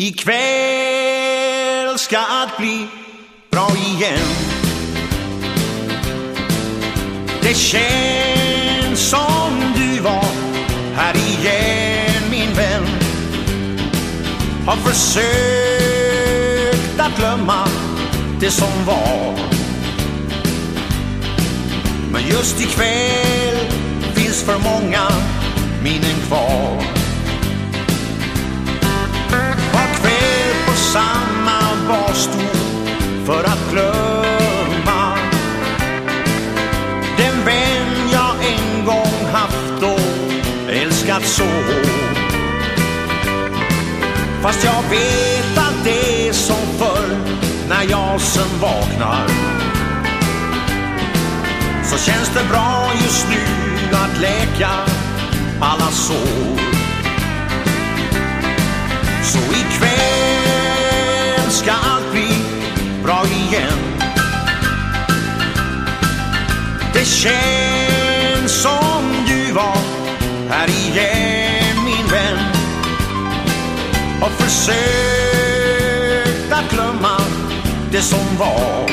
Ikväll ska allt bli bra igen. Det känns som du var här igen min vän. Har försökt att glömma det som var. Men just ikväll finns för många minnen älskat så. Fast jag vet att det är som förr när jag sen vaknar så känns det bra just nu att läka alla sår. Så ikväll ska allt bli bra igen. Det känns här igen min vän. Har försökt att glömma det som var.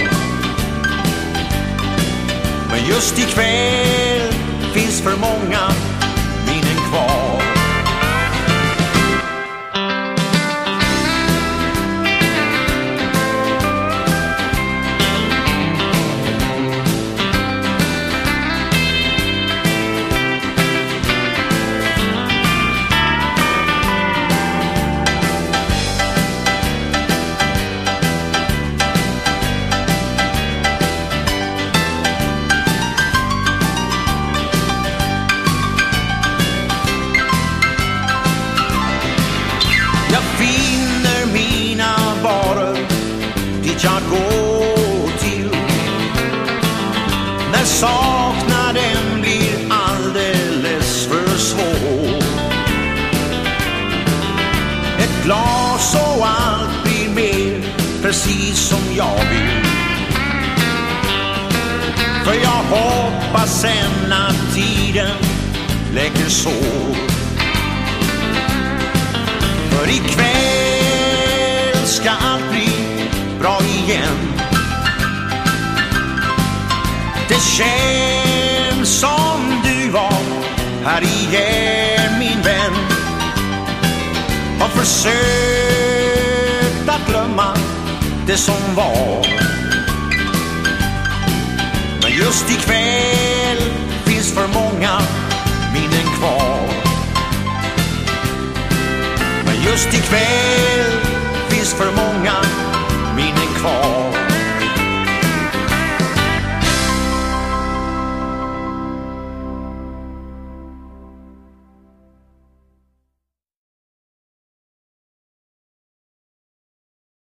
Men just ikväll finns för många jag gå till när saknaden blir alldeles för svår. Ett glas och allt blir mer precis som jag vill. För jag hoppas sen att tiden läker sår. För ikväll ska skön som du var här igen min vän. Har försökt att glömma det som var. Men just ikväll finns för många minnen kvar. Men just ikväll finns för många minnen kvar.